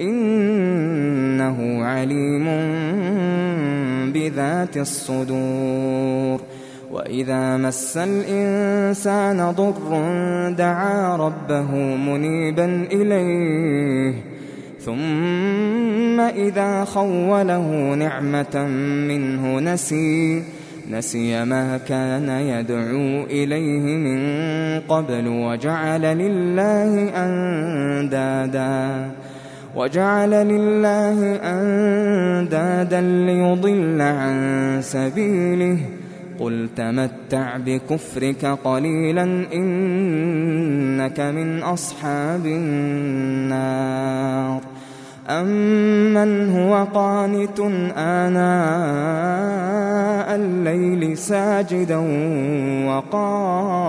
إنه عليم بذات الصدور. وإذا مس الإنسان ضر دعا ربه منيبا إليه ثم إذا خوله نعمة منه نسي نسي ما كان يدعو إليه من قبل وجعل لله أندادا. وجعل لله أندادا ليضل عن سبيله. قل تمتع بكفرك قليلا إنك من أصحاب النار. أمن هو قانت آناء الليل ساجدا وقائما.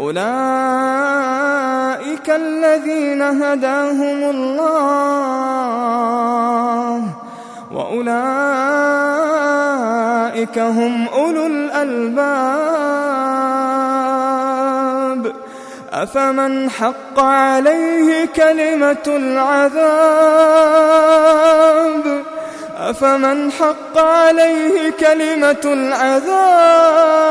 أولئك الذين هداهم الله وأولئك هم أولو الألباب. أفمن حق عليه كلمة العذاب؟ أفمن حق عليه كلمة العذاب؟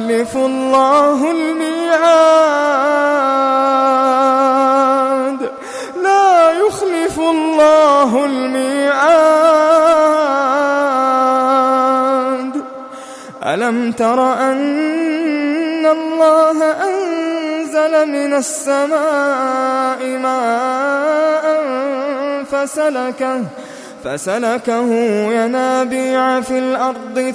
يخلف الله الميعاد. لا يخلف الله الميعاد. ألم تر أن الله أنزل من السماء ماء فسلكه فسلكه ينابيع في الأرض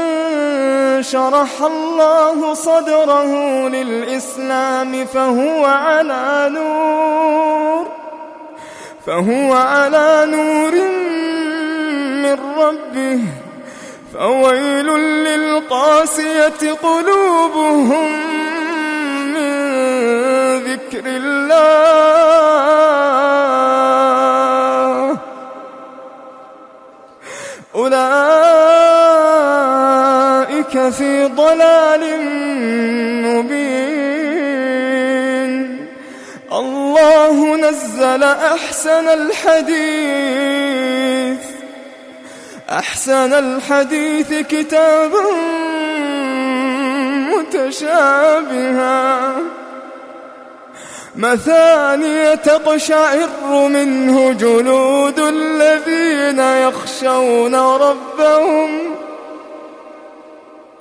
شرح الله صدره للإسلام فهو على نور فهو على نور من ربه فويل للقاسية قلوبهم من ذكر الله. أولئك في ضلال مبين. الله نزل أحسن الحديث. أحسن الحديث كتابا متشابها. مثانية تقشعر منه جلود الذين يخشون ربهم.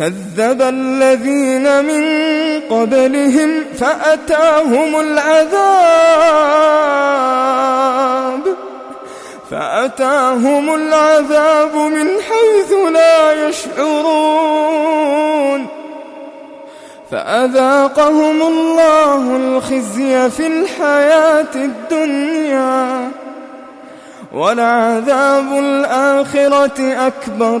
كذب الذين من قبلهم فأتاهم العذاب فأتاهم العذاب من حيث لا يشعرون فأذاقهم الله الخزي في الحياة الدنيا ولعذاب الآخرة أكبر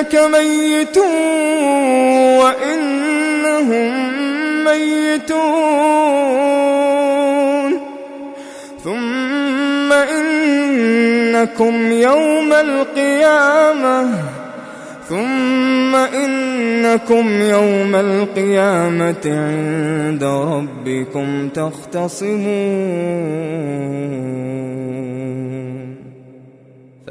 إنك ميت وإنهم ميتون. ثم إنكم يوم القيامة. ثم إنكم يوم القيامة عند ربكم تختصمون.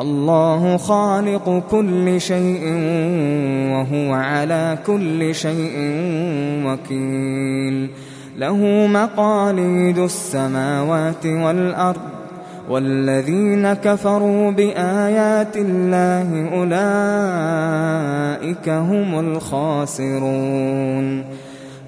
الله خالق كل شيء وهو على كل شيء وكيل. له مقاليد السماوات والأرض والذين كفروا بآيات الله أولئك هم الخاسرون.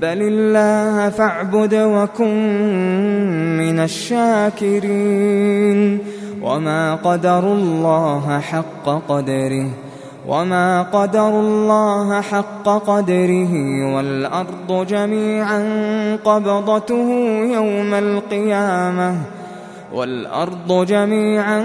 بل الله فاعبد وكن من الشاكرين وما قدروا الله حق قدره وما قدر الله حق قدره والأرض جميعا قبضته يوم القيامة والأرض جميعا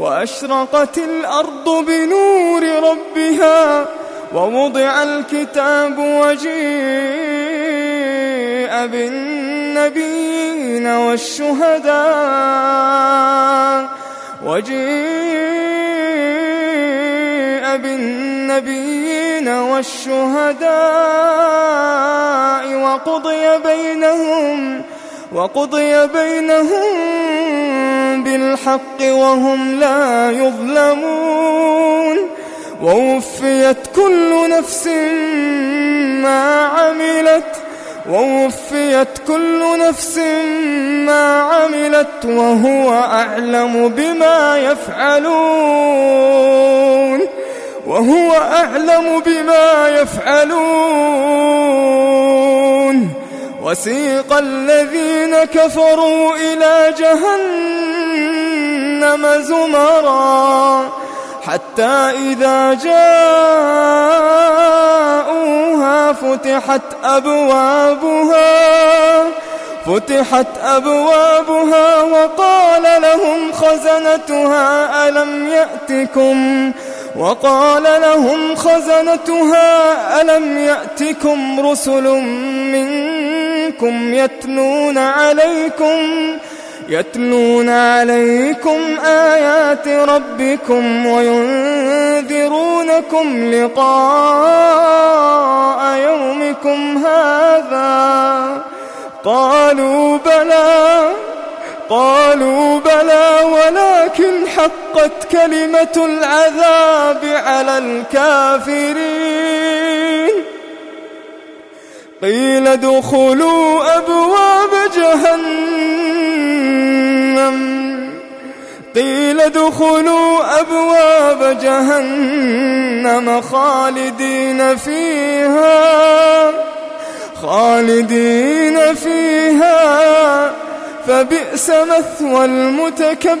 وأشرقت الأرض بنور ربها ووضع الكتاب وجيء بالنبيين والشهداء وجيء بالنبيين والشهداء وقضي بينهم وقضي بينهم بالحق وهم لا يظلمون ووفيت كل نفس ما عملت ووفيت كل نفس ما عملت وهو أعلم بما يفعلون وهو أعلم بما يفعلون وسيق الذين كفروا إلى جهنم زمرا حتى إذا جاءوها فتحت أبوابها فتحت أبوابها وقال لهم خزنتها ألم يأتكم؟ وقال لهم خزنتها ألم يأتكم رسل منكم يتلون عليكم يتلون عليكم آيات ربكم وينذرونكم لقاء يومكم هذا. قالوا بلى قالوا بلى ولكن حقت كلمة العذاب على الكافرين. قيل ادخلوا أبواب جهنم. قيل ادخلوا أبواب جهنم خالدين فيها خالدين فيها. فبئس مثوى المتكبرين.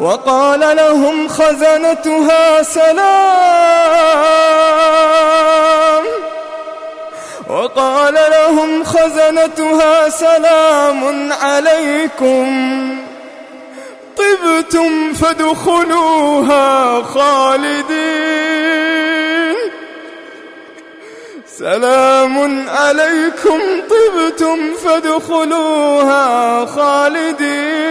وقال لهم خزنتها سلام. وقال لهم خزنتها سلام عليكم. طبتم فادخلوها خالدين. سلام عليكم طبتم فادخلوها خالدين.